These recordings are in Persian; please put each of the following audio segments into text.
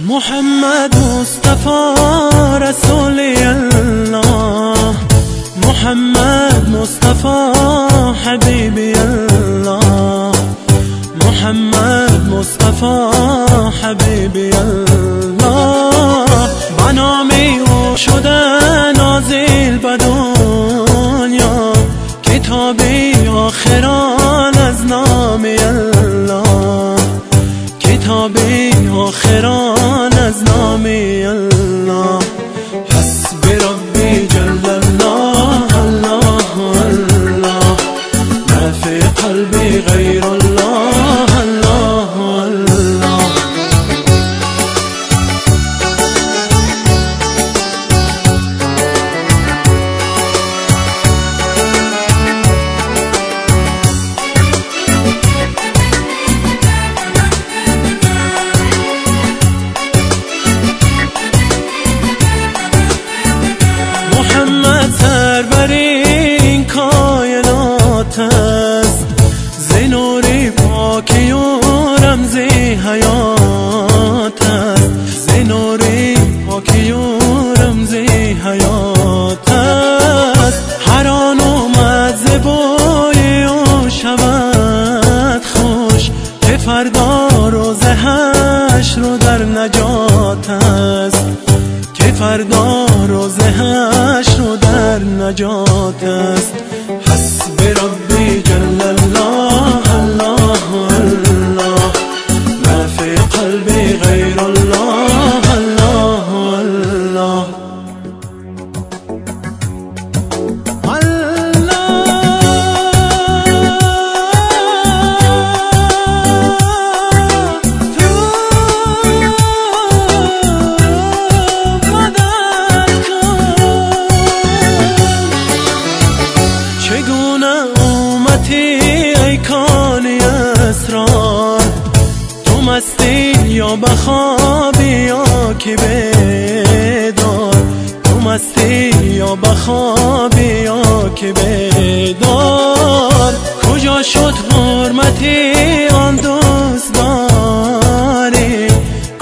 محمد مصطفى رسول الله. محمد مصطفى حبيبي الله. محمد مصطفى حبيبي الله. بنامی او شده نازل به دنیا. کتابی آخران از نام الله. کتابی آخران me. حیات است. زنوری پاکی و رمزی حیات است. هر آن اومد زبای او شود خوش که فردا روز هش رو در نجات است. که فردا روز هش نجات است. یا بخوابی یا که بیدار تو مستی یا بخوابی یا که بیدار کجا شد حرمتی آن دوست داری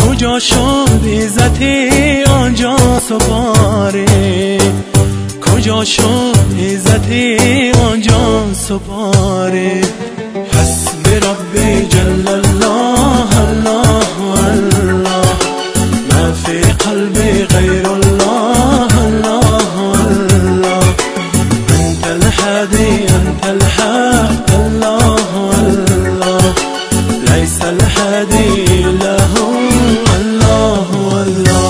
کجا شد عزتی آنجا سپاری؟ کجا شد عزتی آنجا سپاری؟ في قلبي غير الله الله الله. أنت الحادي أنت الحق الله الله. ليس الحادي إله الله الله.